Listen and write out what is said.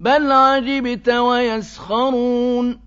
بَلْ عَجِبْتَ وَيَسْخَرُونَ